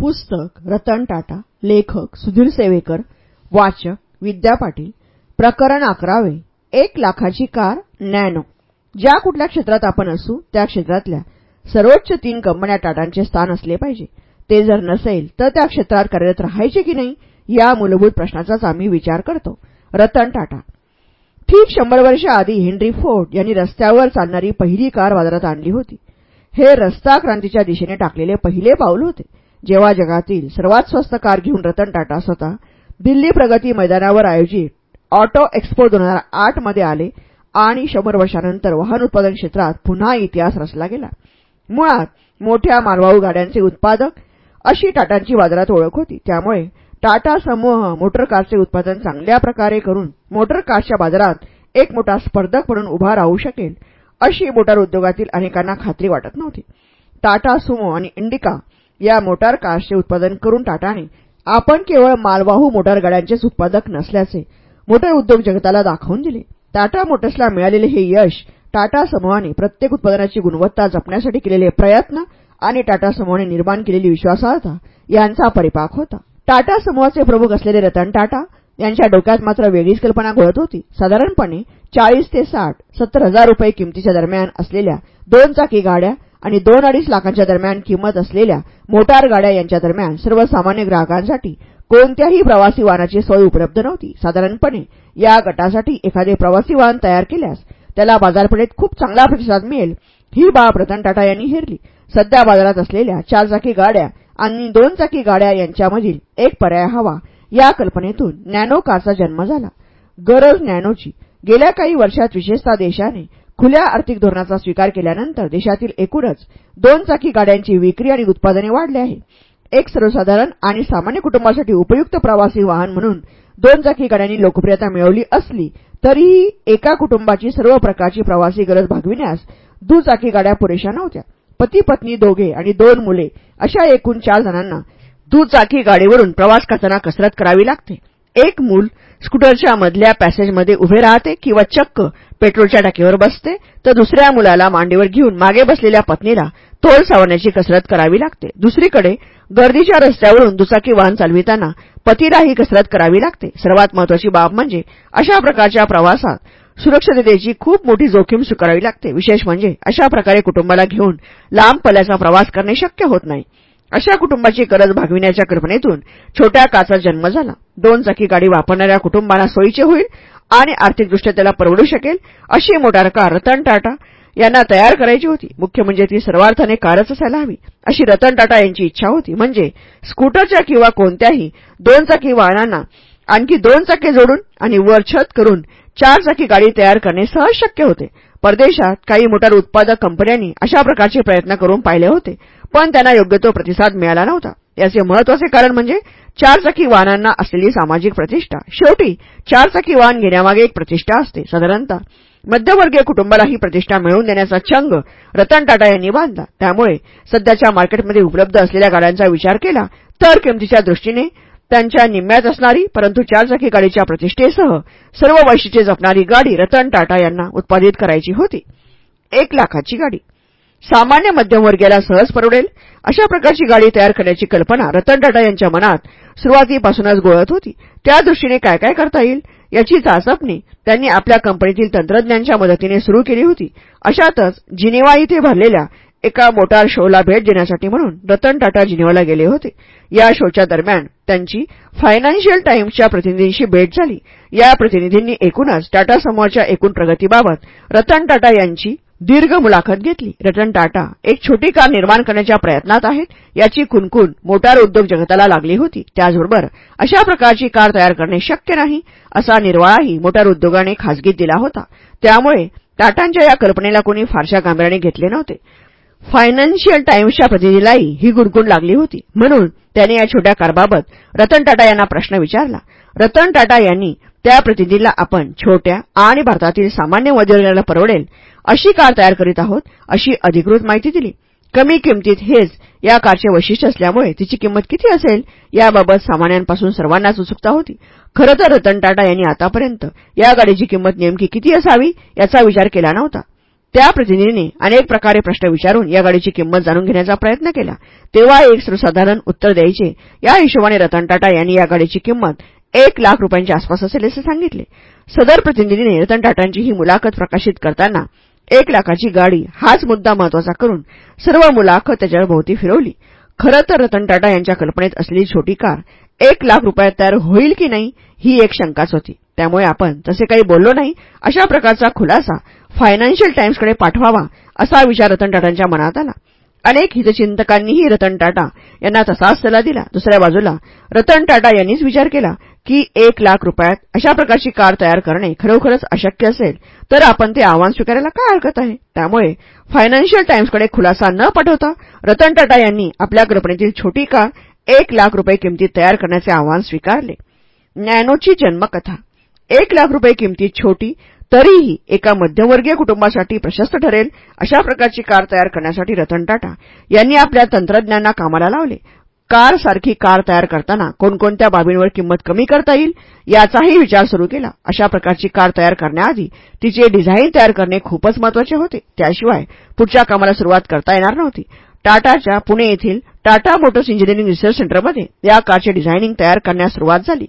पुस्तक रतन टाटा लेखक सुधीर सेवेकर वाचक विद्या पाटील प्रकरण अकरावे एक लाखाची कार नॅनो. ज्या कुठल्या क्षेत्रात आपण असू त्या क्षेत्रातल्या सर्वोच्च तीन कंपन्या टाटांचे स्थान असले पाहिजे. ते जर नसेल तर त्या क्षेत्रात कार्यरत राहायचे की नाही या मूलभूत प्रश्नाचाच आम्ही विचार करतो. रतन टाटा. ठीक शंभर वर्ष आधी हेनरी फोर्ड यांनी रस्त्यावर चालणारी पहिली कार बाजारात आणली होती. हे रस्ता क्रांतीच्या दिशेने टाकलेले पहिले पाऊल होते. जेव्हा जगातील सर्वात स्वस्त कार घेऊन रतन टाटा स्वतः दिल्ली प्रगती मैदानावर आयोजित ऑटो एक्स्पो दोन हजार आठमध्ये आले आणि शंभर वर्षानंतर वाहन उत्पादन क्षेत्रात पुन्हा इतिहास रचला गेला. मुळात मोठ्या मालवाहू गाड्यांचे उत्पादक अशी टाटांची बाजारात ओळख होती. त्यामुळे टाटा समूह मोटर कारचे उत्पादन चांगल्या प्रकारे करून मोटर कारच्या बाजारात एक मोठा स्पर्धक म्हणून उभा राहू शकेल अशी मोटार उद्योगातील अनेकांना खात्री वाटत नव्हती. टाटा सुमो आणि इंडिका या मोटार कार्सचे उत्पादन करून टाटाने. आपण केवळ मालवाहू मोटार गाड्यांचेच उत्पादक नसल्याचे मोटर उद्योग जगताला दाखवून दिले. टाटा मोटर्सला मिळालेले हे यश टाटा समूहाने प्रत्येक उत्पादनाची गुणवत्ता जपण्यासाठी केलेले प्रयत्न आणि टाटा समूहाने निर्माण केलेली विश्वासार्हता यांचा परिपाक होता. टाटा समूहाचे प्रमुख असलेले रतन टाटा यांच्या डोक्यात मात्र वेगळीच कल्पना घोळत होती. साधारणपणे चाळीस ते साठ सत्तर हजार रुपये किमतीच्या दरम्यान असलेल्या दोन चाकी गाड्या आणि दोन अडीच लाखांच्या दरम्यान किंमत असलेल्या मोटार गाड्या यांच्या दरम्यान सर्वसामान्य ग्राहकांसाठी कोणत्याही प्रवासी वाहनाची सोय उपलब्ध नव्हती. साधारणपणे या गटासाठी एखादे प्रवासी वाहन तयार केल्यास त्याला बाजारपेठेत खूप चांगला प्रतिसाद मिळेल ही बाब रतन टाटा यांनी हेरली. सध्या बाजारात असलेल्या चारचाकी गाड्या आणि दोन चाकी गाड्या यांच्यामधील एक पर्याय हवा या कल्पनेतून नॅनो कारचा जन्म झाला. गरज नॅनोची गेल्या काही वर्षात विशेषतः देशाने खुल्या आर्थिक धोरणाचा स्वीकार केल्यानंतर देशातील एकूणच दोन चाकी गाड्यांची विक्री आणि उत्पादने वाढले आहे. एक सर्वसाधारण आणि सामान्य कुटुंबासाठी उपयुक्त प्रवासी वाहन म्हणून दोन चाकी गाड्यांनी लोकप्रियता मिळवली असली तरीही एका कुटुंबाची सर्व प्रकारची प्रवासी गरज भागविण्यास दुचाकी गाड्या पुरेशा नव्हत्या. पती पत्नी दोघे आणि दोन मुले अशा एकूण चार जणांना दुचाकी गाडीवरून प्रवास करताना कसरत करावी लागते. एक मूल स्कूटरच्या मधल्या पॅसेजमध्ये उभे राहते किंवा चक्क पेट्रोलच्या टाकीवर बसते तर दुसऱ्या मुलाला मांडीवर घेऊन मागे बसलेल्या पत्नीला तोल सावरण्याची कसरत करावी लागते. दुसरीकडे गर्दीच्या रस्त्यावरून दुचाकी वाहन चालविताना पतीलाही कसरत करावी लागते. सर्वात महत्वाची बाब म्हणजे अशा प्रकारच्या प्रवासात सुरक्षिततेची खूप मोठी जोखीम स्वीकारावी लागते. विशेष म्हणजे अशा प्रकारे कुटुंबाला घेऊन लांब पल्ल्याचा प्रवास करणे शक्य होत नाही. अशा कुटुंबाची गरज भागविण्याच्या कल्पनेतून छोट्या काचा जन्म झाला. दोन चाकी गाडी वापरणाऱ्या कुटुंबाला सोयीचे होईल आणि आर्थिकदृष्ट्या त्याला परवडू शकेल अशी मोटार कार रतन टाटा यांना तयार करायची होती. मुख्य म्हणजे ती सर्वार्थाने कारच असायला हवी अशी रतन टाटा यांची इच्छा होती. म्हणजे स्कूटरच्या किंवा कोणत्याही दोन चाकी वाहनांना आणखी दोन चाके जोडून आणि वर छत करून चार चाकी गाडी तयार करणे सहज शक्य होते. परदेशात काही मोटार उत्पादक कंपन्यांनी अशा प्रकारचे प्रयत्न करून पाहिले होते पण त्यांना योग्य तो प्रतिसाद मिळाला नव्हता. याचे महत्त्वाचे कारण म्हणजे चारचाकी वाहनांना असलेली सामाजिक प्रतिष्ठा. शेवटी चारचाकी वाहन घेण्यामागे एक प्रतिष्ठा असते. साधारणतः मध्यवर्गीय कुटुंबाला ही प्रतिष्ठा मिळवून देण्याचा छंग रतन टाटा यांनी बांधला. त्यामुळे सध्याच्या मार्केटमध्ये उपलब्ध असलेल्या गाड्यांचा विचार केला तर किमतीच्या दृष्टीने त्यांच्या निम्म्यात असणारी परंतु चारचाकी गाडीच्या प्रतिष्ठेसह सर्व वैशिष्ट्ये जपणारी गाडी रतन टाटा यांना उत्पादित करायची होती. एक लाखाची गाडी. सामान्य मध्यमवर्गीयाला सहज परवडेल. अशा प्रकारची गाडी तयार करण्याची कल्पना रतन टाटा यांच्या मनात सुरुवातीपासूनच गोळत होती. त्या दृष्टीने काय काय करता येईल? याची चाचपणी त्यांनी आपल्या कंपनीतील तंत्रज्ञांच्या मदतीने सुरू केली होती. अशातच जिनेवा इथे भरलेल्या एका मोटार शोला भेट देण्यासाठी म्हणून रतन टाटा जिनेवाला गेले होते. या शोच्या दरम्यान त्यांची फायनान्शियल टाइम्सच्या प्रतिनिधींशी भेट झाली. या प्रतिनिधींनी एकूणच टाटा समूहाच्या एकूण प्रगतीबाबत रतन टाटा यांची दीर्घ मुलाखत घेतली. रतन टाटा एक छोटी कार निर्माण करण्याच्या प्रयत्नात आहेत. याची कुणकुण मोटार उद्योग जगताला लागली होती. त्याचबरोबर अशा प्रकारची कार तयार करणे शक्य नाही असा निर्वाळाही मोटार उद्योगाने खासगीत दिला होता. त्यामुळे टाटांच्या या कल्पनेला कोणी फारशा गांभीर्याने घेतले नव्हते. फायनान्शियल टाइम्सच्या प्रतिनिधीलाही ही गुणगुण लागली होती. म्हणून त्याने या छोट्या कारबाबत रतन टाटा यांना प्रश्न विचारला. रतन टाटा यांनी त्या प्रतिनिधीला आपण छोट्या आणि भारतातील सामान्य मध्यवर्गीयाला परवडेल अशी कार तयार करीत आहोत अशी अधिकृत माहिती दिली. कमी किमतीत हेच या कारचे वैशिष्ट्य असल्यामुळे तिची किंमत किती असेल याबाबत सामान्यांपासून सर्वांनाच उत्सुकता होती. खरं तर रतन टाटा यांनी आतापर्यंत या गाडीची किंमत नेमकी किती असावी याचा विचार केला नव्हता. त्या प्रतिनिधीने अनेक प्रकारे प्रश्न विचारून या गाडीची किंमत जाणून घेण्याचा प्रयत्न केला. तेव्हा एक सर्वसाधारण उत्तर द्यायचे. या हिशोबाने रतन टाटा यांनी या गाडीची किंमत एक लाख रुपयांच्या आसपास असेल असे सांगितले. सदर प्रतिनिधीने रतन टाटांची ही मुलाखत प्रकाशित करताना एक लाखाची गाडी हाच मुद्दा महत्त्वाचा करून सर्व मुलाखत त्याच्यावर भोवती फिरवली. खरं तर रतन टाटा यांच्या कल्पनेत असलेली छोटी कार एक लाख रुपयात तयार होईल की नाही ही एक शंकाच होती. त्यामुळे आपण तसे काही बोललो नाही. अशा प्रकारचा खुलासा फायनान्शियल टाइम्सकडे पाठवावा असा विचार रतन टाटांच्या मनात आला. अनेक हितचिंतकांनीही रतन टाटा यांना तसाच सल्ला दिला. दुसऱ्या बाजूला रतन टाटा यांनीच विचार केला. की एक लाख रुपयात अशा प्रकारची कार तयार करणे खरोखरच अशक्य असेल तर आपण ते आव्हान स्वीकारायला काय हरकत आहे? त्यामुळे फायनान्शियल टाइम्सकडे खुलासा न पाठवता रतन टाटा यांनी आपल्या कल्पनेतील छोटी कार एक लाख रुपये किमतीत तयार करण्याचे आव्हान स्वीकारले. नॅनोची जन्मकथा. एक लाख रुपये किमतीत छोटी तरीही एका मध्यमवर्गीय कुटुंबासाठी प्रशस्त ठरेल अशा प्रकारची कार तयार करण्यासाठी रतन टाटा यांनी आपल्या तंत्रज्ञांना कामाला लावले. कार सारखी कार तयार करताना कोणकोणत्या बाबींवर किंमत कमी करता येईल याचाही विचार सुरू केला. अशा प्रकारची कार तयार करण्याआधी तिचे डिझाईन तयार करणे खूपच महत्त्वाचे होते. त्याशिवाय पुढच्या कामाला सुरुवात करता येणार नव्हती. टाटाच्या पुणे येथील टाटा मोटर्स इंजिनिअरिंग रिसर्च सेंटरमध्ये या कारचे डिझायनिंग तयार करण्यास सुरुवात झाली.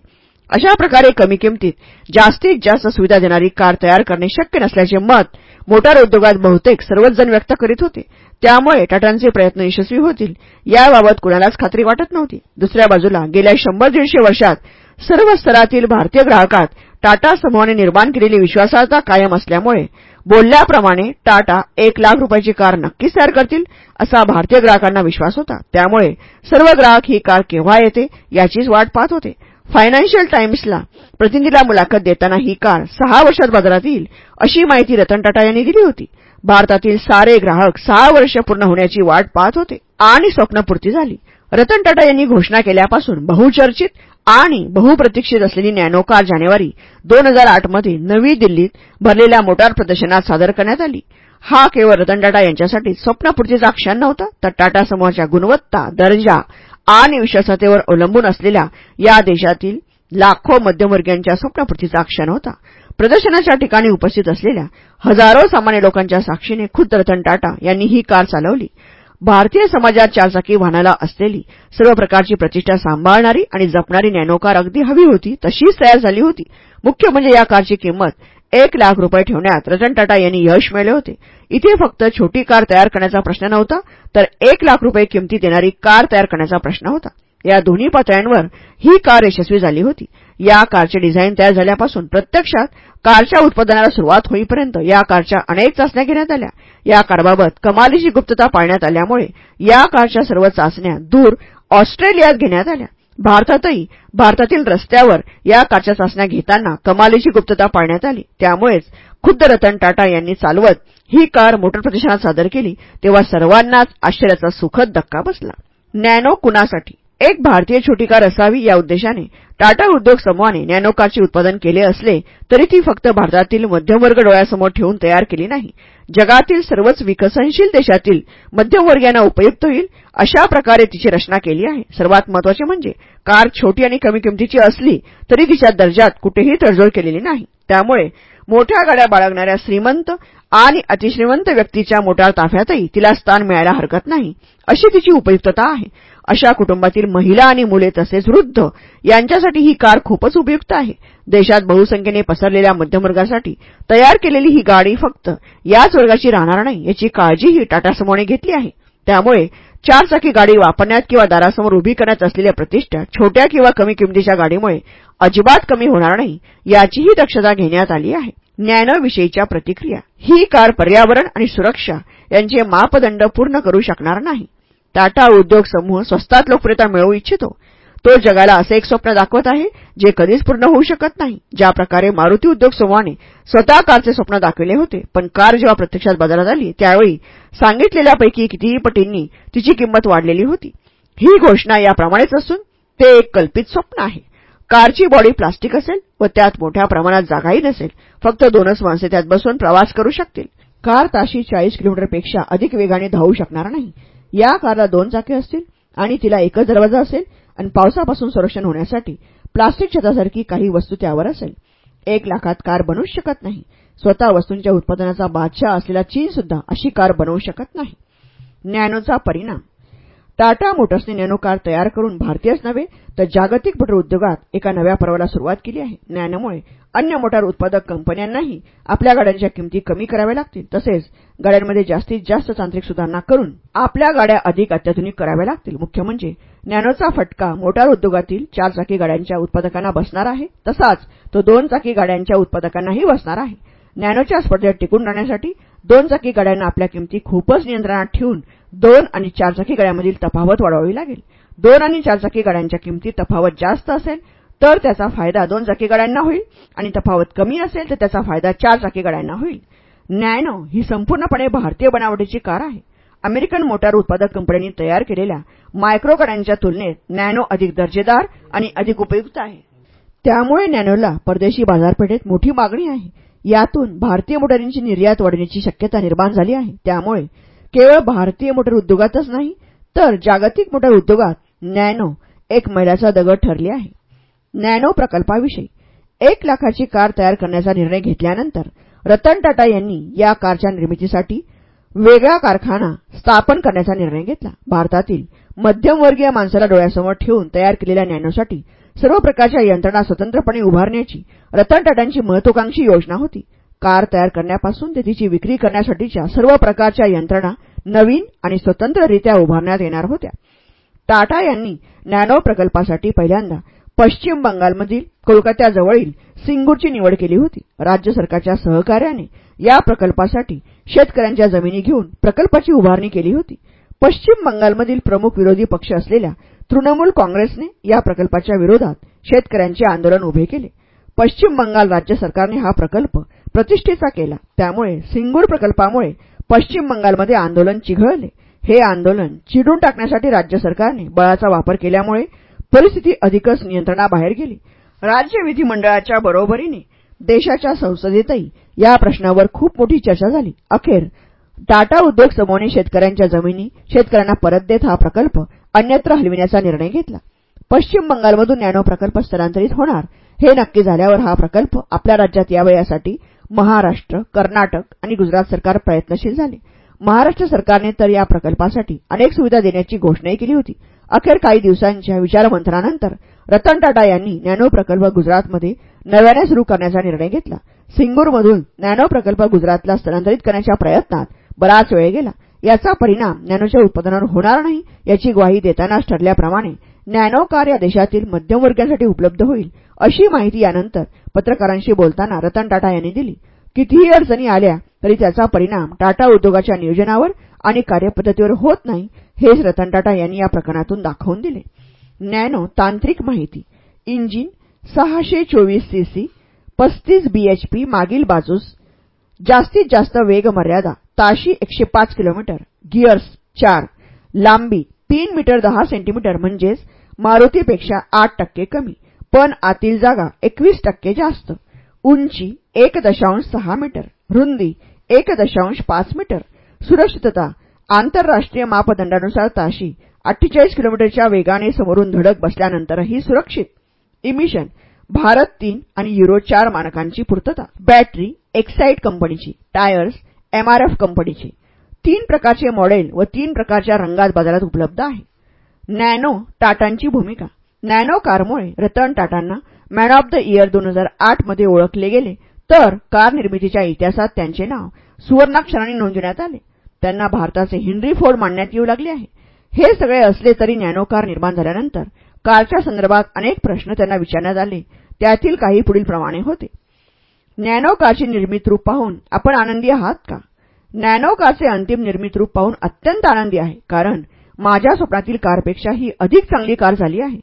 अशा प्रकारे कमी किमतीत जास्तीत जास्त सुविधा देणारी कार तयार करणे शक्य नसल्याचे मत मोटार उद्योगात बहुतेक सर्वच जण व्यक्त करीत होते. त्यामुळे टाटांचे प्रयत्न यशस्वी होतील याबाबत कुणालाच खात्री वाटत नव्हती. दुसऱ्या बाजूला गेल्या शंभर दीडशे वर्षात सर्व स्तरातील भारतीय ग्राहकात टाटा समूहाने निर्माण केलेली विश्वासार्हता कायम असल्यामुळे बोलल्याप्रमाणे टाटा एक लाख रुपयाची कार नक्कीच तयार करतील असा भारतीय ग्राहकांना विश्वास होता. त्यामुळे सर्व ग्राहक ही कार केव्हा येते याचीच वाट पाहत होते. फायनान्शियल टाइम्सला प्रतिनिधीला मुलाखत देताना ही कार सहा वर्षात बाजारात येईल अशी माहिती रतन टाटा यांनी दिली होती. भारतातील सारे ग्राहक सहा वर्ष पूर्ण होण्याची वाट पाहत होते आणि स्वप्नपूर्ती झाली. रतन टाटा यांनी घोषणा केल्यापासून बहुचर्चित आणि बहुप्रतीक्षित असलेली नॅनो कार जानेवारी दोन हजार आठमध्ये नवी दिल्लीत भरलेल्या मोटार प्रदर्शनात सादर करण्यात आली. हा केवळ रतन टाटा यांच्यासाठी स्वप्नपूर्तीचा क्षण नव्हता तर टाटा समूहाच्या गुणवत्ता दर्जा आणि विश्वासतेवर अवलंबून असलेल्या या देशातील लाखो मध्यमवर्गीयांच्या स्वप्नपूर्तीचा क्षण होता. प्रदर्शनाच्या ठिकाणी उपस्थित असलेल्या हजारो सामान्य लोकांच्या साक्षीने खुद्द रतन टाटा यांनी ही कार चालवली. भारतीय समाजात चारचाकी वाहनाला असलेली सर्व प्रकारची प्रतिष्ठा सांभाळणारी आणि जपणारी नॅनो कार अगदी हवी होती तशीच तयार झाली होती. मुख्य म्हणजे या कारची किंमत एक लाख रुपये ठेवण्यात रतन टाटा यांनी यश मिळले होते. इथे फक्त छोटी कार तयार करण्याचा प्रश्न नव्हता तर एक लाख रुपये किमती देणारी कार तयार करण्याचा प्रश्न होता. या दोन्ही पातळ्यांवर ही कार यशस्वी झाली होती. या कारचे डिझाईन तयार झाल्यापासून प्रत्यक्षात कारच्या उत्पादनाला सुरुवात होईपर्यंत या कारच्या अनेक चाचण्या घेण्यात आल्या. या कारबाबत कमालीची गुप्तता पाळण्यात आल्यामुळे या कारच्या सर्व चाचण्या दूर ऑस्ट्रेलियात घेण्यात आल्या. भारतातही भारतातील रस्त्यावर या कारच्या चाचण्या घेताना कमालीची गुप्तता पाळण्यात आली. त्यामुळेच खुद्द रतन टाटा यांनी चालवत ही कार मोटर प्रदर्शनात सादर केली तेव्हा सर्वांनाच आश्चर्याचा सुखद धक्का बसला. नॅनो कुणासाठी एक भारतीय छोटी कार असावी या उद्देशाने टाटा उद्योग समूहाने नॅनो कारचे उत्पादन केले असले तरी ती फक्त भारतातील मध्यमवर्ग डोळ्यासमोर ठेवून तयार केली नाही. जगातील सर्वच विकसनशील देशातील मध्यमवर्गीयांना उपयुक्त होईल अशा प्रकारे तिची रचना केली आहे. सर्वात महत्त्वाचे म्हणजे कार छोटी आणि कमी किमतीची असली तरी तिच्या दर्जात कुठेही तडजोड केलेली नाही. त्यामुळे मोठ्या गाड्या बाळगणाऱ्या श्रीमंत आणि अतिश्रीमंत व्यक्तीच्या मोटार ताफ्यातही तिला स्थान मिळायला हरकत नाही. अशी तिची उपयुक्तता आहे. अशा कुटुंबातील महिला आणि मुले तसेच वृद्ध यांच्यासाठी ही कार खूपच उपयुक्त आहे. देशात बहुसंख्येने पसरलेल्या मध्यमवर्गासाठी तयार केलेली ही गाडी फक्त याच वर्गाची राहणार नाही याची काळजीही टाटा समूहाने घेतली आहे. त्यामुळे चारचाकी गाडी वापरण्यात किंवा दारासमोर उभी करण्यात असलेल्या प्रतिष्ठा छोट्या किंवा कमी किमतीच्या गाडीमुळे अजिबात कमी होणार नाही याचीही दक्षता घेण्यात आली आहे. नॅनोविषयीच्या प्रतिक्रिया ही कार पर्यावरण आणि सुरक्षा यांचे मापदंड पूर्ण करू शकणार नाही. टाटा उद्योग समूह स्वस्तात लोकप्रियता मिळवू इच्छितो. तो जगाला असे एक स्वप्न दाखवत आहे जे कधीच पूर्ण होऊ शकत नाही. ज्या प्रकारे मारुती उद्योग समूहाने स्वतः कारचे स्वप्न दाखविले होते पण कार जेव्हा प्रत्यक्षात बाजारात आली त्यावेळी सांगितलेल्यापैकी कितीही पटींनी तिची किंमत वाढलेली होती. ही घोषणा याप्रमाणेच असून ते एक कल्पित स्वप्न आहे. कारची बॉडी प्लास्टिक असेल व त्यात मोठ्या प्रमाणात जागाही नसेल फक्त दोनच माणसे त्यात बसून प्रवास करू शकतील. कार ताशी चाळीस किलोमीटरपेक्षा अधिक वेगाने धावू शकणार नाही. या कारला दोन चाके असतील आणि तिला एकच दरवाजा असेल आणि पावसापासून संरक्षण होण्यासाठी प्लास्टिक छतासारखी काही वस्तू त्यावर असेल. एक लाखात कार बनूच शकत नाही. स्वतः वस्तूंच्या उत्पादनाचा बादशाह असलेला चीनसुद्धा अशी कार बनवू शकत नाही. नॅनोचा परिणाम. टाटा मोटर्सने नॅनो कार तयार करून भारतीयच नव्हे तर जागतिक मोटर उद्योगात एका नव्या पर्वाला सुरुवात केली आहे. नॅनोमुळे अन्य मोटार उत्पादक कंपन्यांनाही आपल्या गाड्यांच्या किमती कमी कराव्या लागतील. तसेच गाड्यांमध्ये जास्तीत जास्त तांत्रिक सुधारणा करून आपल्या गाड्या अधिक अत्याधुनिक कराव्या लागतील. मुख्य म्हणजे नॅनोचा फटका मोटार उद्योगातील चारचाकी गाड्यांच्या उत्पादकांना बसणार आहे. तसाच तो दोन चाकी गाड्यांच्या उत्पादकांनाही बसणार आहे. नॅनोच्या स्पर्धेत टिकून राहण्यासाठी दोन चाकी गाड्यांना आपल्या किमती खूपच नियंत्रणात ठेवून दोन आणि चारचाकी गाड्यांमधील तफावत वाढवावी लागेल. दोन आणि चारचाकी गाड्यांच्या किमतीत तफावत जास्त असेल तर त्याचा फायदा दोन चाकी गाड्यांना होईल. आणि तफावत कमी असेल तर त्याचा फायदा चार चाकी गाड्यांना होईल. नॅनो ही संपूर्णपणे भारतीय बनावटीची कार आहे. अमेरिकन मोटार उत्पादक कंपन्यांनी तयार केलेल्या मायक्रो गाड्यांच्या तुलनेत नॅनो अधिक दर्जेदार आणि अधिक उपयुक्त आहे. त्यामुळे नॅनोला परदेशी बाजारपेठेत मोठी मागणी आहे. यातून भारतीय मोटारींची निर्यात वाढण्याची शक्यता निर्माण झाली आहे. त्यामुळे केवळ भारतीय मोटर उद्योगातच नाही तर जागतिक मोटर उद्योगात नॅनो एक मैलाचा दगड ठरले आहे. नॅनो प्रकल्पाविषयी एक लाखाची कार तयार करण्याचा निर्णय घेतल्यानंतर रतन टाटा यांनी या कारच्या निर्मितीसाठी वेगळा कारखाना स्थापन करण्याचा निर्णय घेतला. भारतातील मध्यमवर्गीय माणसाला डोळ्यासमोर ठेवून तयार केलेल्या नॅनोसाठी सर्व प्रकारच्या यंत्रणा स्वतंत्रपणे उभारण्याची रतन टाटांची महत्वाकांक्षी योजना होती. कार तयार करण्यापासून ते तिची विक्री करण्यासाठीच्या सर्व प्रकारच्या यंत्रणा नवीन आणि स्वतंत्ररित्या उभारण्यात येणार होत्या. टाटा यांनी नॅनो प्रकल्पासाठी पहिल्यांदा पश्चिम बंगालमधील कोलकात्याजवळील सिंगूरची निवड केली होती. राज्य सरकारच्या सहकार्याने या प्रकल्पासाठी शेतकऱ्यांच्या जमिनी घेऊन प्रकल्पाची उभारणी केली होती. पश्चिम बंगालमधील प्रमुख विरोधी पक्ष असलेल्या तृणमूल काँग्रेसने या प्रकल्पाच्या विरोधात शेतकऱ्यांचे आंदोलन उभे केले. पश्चिम बंगाल राज्य सरकारने हा प्रकल्प प्रतिष्ठेचा केला. त्यामुळे सिंगूर प्रकल्पामुळे पश्चिम बंगालमध्ये आंदोलन चिघळले. हे आंदोलन चिडून टाकण्यासाठी राज्य सरकारने बळाचा वापर केल्यामुळे परिस्थिती अधिकच नियंत्रणाबाहेर गेली. राज्य विधिमंडळाच्या बरोबरीने देशाच्या संसदेतही या प्रश्नावर खूप मोठी चर्चा झाली. अखेर टाटा उद्योग समूहाने शेतकऱ्यांच्या जमिनी शेतकऱ्यांना परत देत हा प्रकल्प अन्यत्र हलविण्याचा निर्णय घेतला. पश्चिम बंगालमधून नॅनो प्रकल्प स्थलांतरित होणार. हे नक्की झाल्यावर हा प्रकल्प आपल्या राज्यात यावा यासाठी महाराष्ट्र कर्नाटक आणि गुजरात सरकार प्रयत्नशील झाले. महाराष्ट्र सरकारने तर या प्रकल्पासाठी अनेक सुविधा देण्याची घोषणाही केली होती. अखेर काही दिवसांच्या विचारमंथनानंतर रतन टाटा यांनी नॅनो प्रकल्प गुजरातमध्ये नव्याने सुरू करण्याचा निर्णय घेतला. सिंगूरमधून नॅनो प्रकल्प गुजरातला स्थलांतरित करण्याच्या प्रयत्नात बराच वेळ गेला. याचा परिणाम नॅनोच्या उत्पादनावर होणार नाही याची ग्वाही देतानाच ठरल्याप्रमाणे नॅनो कार या देशातील मध्यमवर्गासाठी उपलब्ध होईल अशी माहिती यानंतर पत्रकारांशी बोलताना रतन टाटा यांनी दिली. कितीही अडचणी आल्या तरी त्याचा परिणाम टाटा उद्योगाच्या नियोजनावर आणि कार्यपद्धतीवर होत नाही हेच रतन टाटा यांनी या प्रकरणातून दाखवून दिले. नॅनो तांत्रिक माहिती. इंजिन सहाशे चोवीस सीसी पस्तीस बीएचपी मागील बाजूस जास्तीत जास्त वेग मर्यादा ताशी एकशे पाच किलोमीटर गिअर्स चार लांबी तीन मीटर दहा सेंटीमीटर म्हणजेच मारुतीपेक्षा आठ टक्के कमी पण आतील जागा एकवीस टक्के जास्त. उंची एक दशांश सहा मीटर रुंदी एक दशांश पाच मीटर. सुरक्षितता आंतरराष्ट्रीय मापदंडानुसार ताशी अठ्ठेचाळीस किलोमीटरच्या वेगाने समोरून धडक बसल्यानंतरही सुरक्षित. इमिशन भारत तीन आणि युरो चार मानकांची पूर्तता. बॅटरी एक्साईट कंपनीची. टायर्स एमआरएफ कंपनीची. तीन प्रकारचे मॉडेल व तीन प्रकारच्या रंगात बाजारात उपलब्ध आहे. नॅनो टाटांची भूमिका. नॅनो कारमुळे रतन टाटांना मॅन ऑफ द इयर दोन हजार ओळखले गेले. तर कार निर्मितीच्या इतिहासात त्यांचे नाव सुवर्णाक्षराने नोंदविण्यात आले. त्यांना भारताचे हेनरी फोर्ड मानण्यात येऊ लागले आहे. हे सगळे असले तरी नॅनो कार निर्माण झाल्यानंतर कारच्या संदर्भात अनेक प्रश्न त्यांना विचारण्यात आले. त्यातील काही पुढीलप्रमाणे होते. नॅनो कारची निर्मित रूप पाहून आपण आनंदी आहात का? नॅनो कारचे अंतिम निर्मित रूप पाहून अत्यंत आनंदी आहे कारण माझ्या स्वप्नातील कारपेक्षा ही अधिक चांगली कार झाली आहे.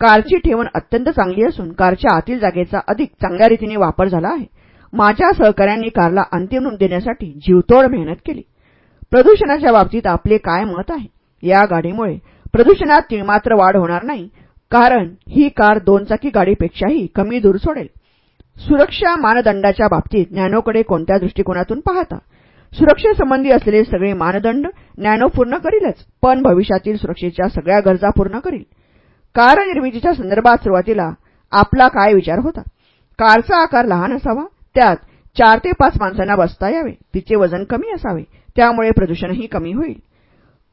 कारची ठेवण अत्यंत चांगली असून कारच्या आतील जागेचा अधिक चांगल्या रीतीने वापर झाला आहे. माझ्या सहकाऱ्यांनी कारला अंतिम रूप देण्यासाठी जीवतोड मेहनत केली. प्रदूषणाच्या बाबतीत आपले काय मत आहे? या गाडीमुळे प्रदूषणात तिळमात्र वाढ होणार नाही कारण ही कार दोनचाकी गाडीपेक्षाही कमी दूर सोडेल. सुरक्षा मानदंडाच्या बाबतीत नॅनोकडे कोणत्या दृष्टिकोनातून पाहता? सुरक्षेसंबंधी असलेले सगळे मानदंड नॅनो पूर्ण करीलच पण भविष्यातील सुरक्षेच्या सगळ्या गरजा पूर्ण करील. कार निर्मितीच्या संदर्भात सुरुवातीला आपला काय विचार होता? कारचा आकार लहान असावा त्यात चार ते पाच माणसांना बसता यावे तिचे वजन कमी असावे त्यामुळे प्रदूषणही कमी होईल.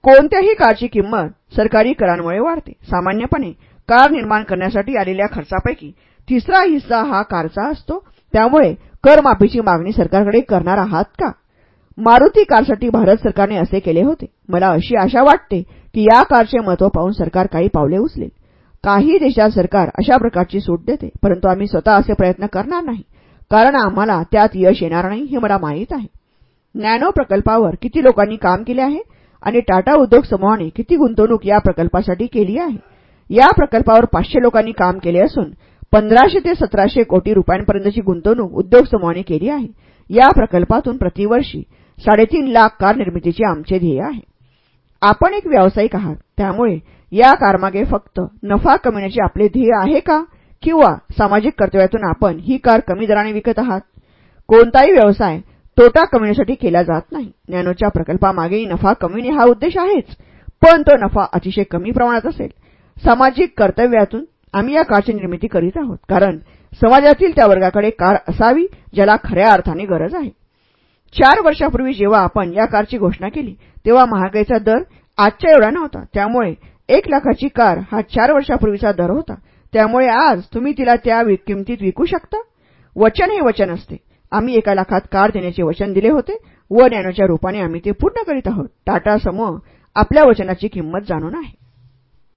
कोणत्याही कारची किंमत सरकारी करांमुळे वाढते. सामान्यपणे कार निर्माण करण्यासाठी आलेल्या खर्चापैकी तिसरा हिस्सा हा कारचा असतो. त्यामुळे करमाफीची मागणी सरकारकडे करणार आहात का? मारुती कारसाठी भारत सरकारने असे केले होते. मला अशी आशा वाटते की या कारचे महत्त्व पाहून सरकार काही पावले उचलेल. काही देशात सरकार अशा प्रकारची सूट देते परंतु आम्ही स्वतः असे प्रयत्न करणार नाही. कारण आम्हाला त्यात यश येणार नाही हे मला माहीत आहे. नॅनो प्रकल्पावर किती लोकांनी काम केले आहे? आणि टाटा उद्योग समूहाने किती गुंतवणूक या प्रकल्पासाठी केली आहे? या प्रकल्पावर पाचशे लोकांनी काम केले असून पंधराशे ते सतराशे कोटी रुपयांपर्यंतची गुंतवणूक उद्योग समूहाने केली आहे. या प्रकल्पातून प्रतिवर्षी साडेतीन लाख कार निर्मितीचे आमचे ध्येय आहे. आपण एक व्यावसायिक आहात त्यामुळे या कारमागे फक्त नफा कमविण्याचे आपले ध्येय आहे का? किंवा सामाजिक कर्तव्यातून आपण ही कार कमी दराने विकत आहात? कोणताही व्यवसाय तोटा कमविण्यासाठी केला जात नाही. नॅनोच्या प्रकल्पामागेही नफा कमविणे हा उद्देश आहेच. पण तो नफा अतिशय कमी प्रमाणात असेल. सामाजिक कर्तव्यातून आम्ही या कारची निर्मिती करीत आहोत. कारण समाजातील त्या वर्गाकडे कार असावी ज्याला खऱ्या अर्थाने गरज आहे. चार वर्षापूर्वी जेव्हा आपण या कारची घोषणा केली तेव्हा महागाईचा दर आजच्या एवढा नव्हता. त्यामुळे एक लाखाची कार हा चार वर्षापूर्वीचा दर होता. त्यामुळे आज तुम्ही तिला त्या किमतीत विकू शकता. वचन हे वचन असते. आम्ही एका लाखात कार देण्याचे वचन दिले होते. व नॅनोच्या रूपाने आम्ही ते पूर्ण करीत आहोत. टाटा समूह आपल्या वचनाची किंमत जाणून आहे.